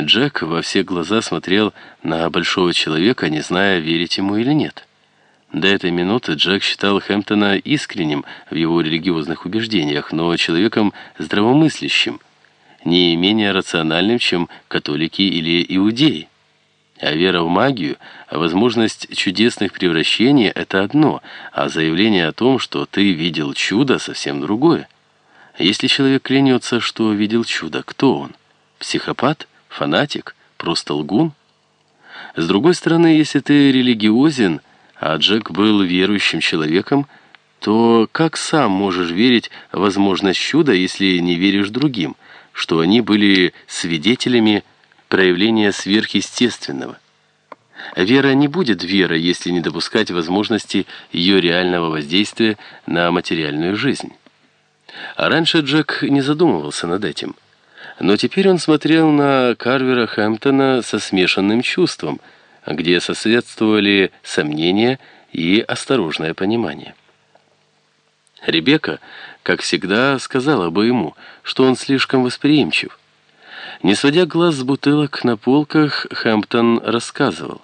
Джек во все глаза смотрел на большого человека, не зная, верить ему или нет. До этой минуты Джек считал Хэмптона искренним в его религиозных убеждениях, но человеком здравомыслящим, не менее рациональным, чем католики или иудеи. А вера в магию, а возможность чудесных превращений – это одно, а заявление о том, что ты видел чудо – совсем другое. Если человек клянется, что видел чудо, кто он? Психопат? Фанатик? Просто лгун? С другой стороны, если ты религиозен, а Джек был верующим человеком, то как сам можешь верить в возможность чуда, если не веришь другим, что они были свидетелями проявления сверхъестественного? Вера не будет верой, если не допускать возможности ее реального воздействия на материальную жизнь. А раньше Джек не задумывался над этим – но теперь он смотрел на Карвера Хэмптона со смешанным чувством, где соседствовали сомнения и осторожное понимание. Ребекка, как всегда, сказала бы ему, что он слишком восприимчив. Не сводя глаз с бутылок на полках, Хэмптон рассказывал.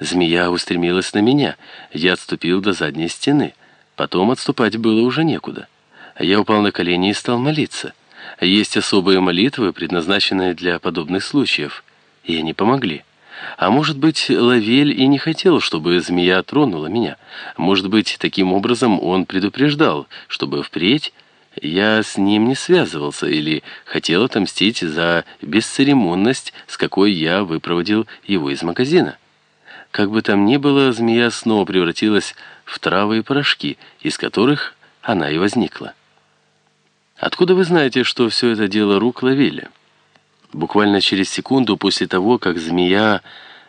Змея устремилась на меня, я отступил до задней стены. Потом отступать было уже некуда. Я упал на колени и стал молиться — есть особые молитвы, предназначенные для подобных случаев, и они помогли. А может быть, Лавель и не хотел, чтобы змея тронула меня. Может быть, таким образом он предупреждал, чтобы впредь я с ним не связывался или хотел отомстить за бесцеремонность, с какой я выпроводил его из магазина. Как бы там ни было, змея снова превратилась в травы и порошки, из которых она и возникла. Откуда вы знаете, что все это дело рук Лавеля? Буквально через секунду после того, как змея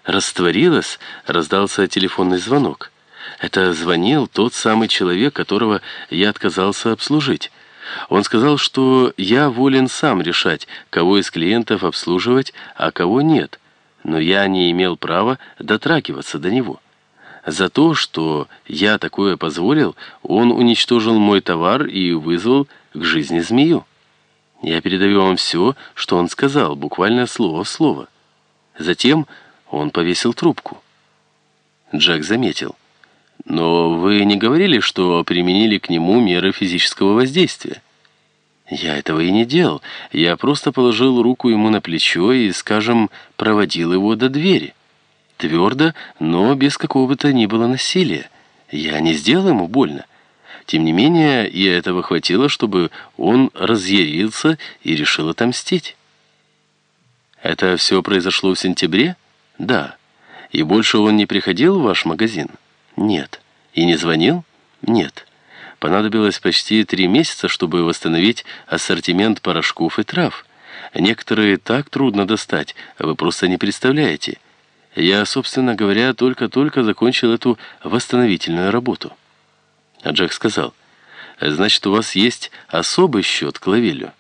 растворилась, раздался телефонный звонок. Это звонил тот самый человек, которого я отказался обслужить. Он сказал, что я волен сам решать, кого из клиентов обслуживать, а кого нет, но я не имел права дотрагиваться до него. За то, что я такое позволил, он уничтожил мой товар и вызвал к жизни змею. Я передаю вам все, что он сказал, буквально слово в слово. Затем он повесил трубку. Джек заметил. «Но вы не говорили, что применили к нему меры физического воздействия?» «Я этого и не делал. Я просто положил руку ему на плечо и, скажем, проводил его до двери. Твердо, но без какого бы то ни было насилия. Я не сделал ему больно. Тем не менее, и этого хватило, чтобы он разъярился и решил отомстить. Это все произошло в сентябре? Да. И больше он не приходил в ваш магазин? Нет. И не звонил? Нет. Понадобилось почти три месяца, чтобы восстановить ассортимент порошков и трав. Некоторые так трудно достать, вы просто не представляете. Я, собственно говоря, только-только закончил эту восстановительную работу. А Джек сказал, «Значит, у вас есть особый счет к Лавелю?»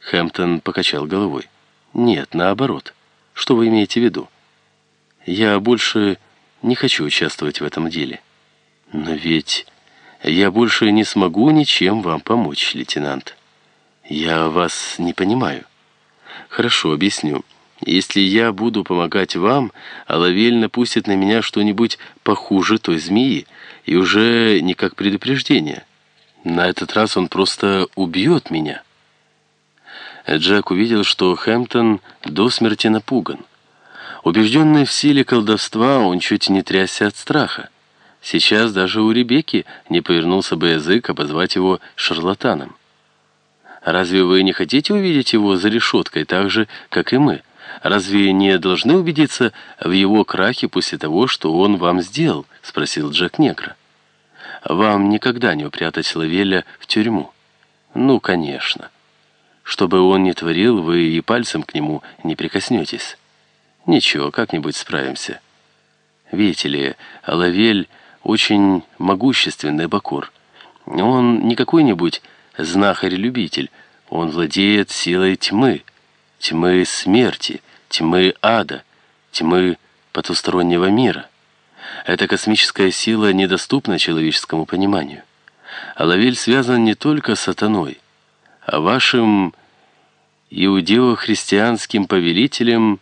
Хэмптон покачал головой. «Нет, наоборот. Что вы имеете в виду?» «Я больше не хочу участвовать в этом деле». «Но ведь я больше не смогу ничем вам помочь, лейтенант. Я вас не понимаю». «Хорошо, объясню». Если я буду помогать вам, Алавель напустит на меня что-нибудь похуже той змеи, и уже не как предупреждение. На этот раз он просто убьет меня. Джек увидел, что Хэмптон до смерти напуган. Убежденный в силе колдовства, он чуть не трясся от страха. Сейчас даже у Ребекки не повернулся бы язык обозвать его шарлатаном. «Разве вы не хотите увидеть его за решеткой так же, как и мы?» Разве не должны убедиться в его крахе после того, что он вам сделал?» — спросил Джек Негра. «Вам никогда не упрятать Лавеля в тюрьму?» «Ну, конечно. Что бы он ни творил, вы и пальцем к нему не прикоснетесь. Ничего, как-нибудь справимся. Видите ли, Лавель очень могущественный бакур. Он не какой-нибудь знахарь-любитель, он владеет силой тьмы, тьмы смерти, тьмы ада, тьмы потустороннего мира. Эта космическая сила недоступна человеческому пониманию. А Лавель связан не только с сатаной, а вашим иудео-христианским повелителем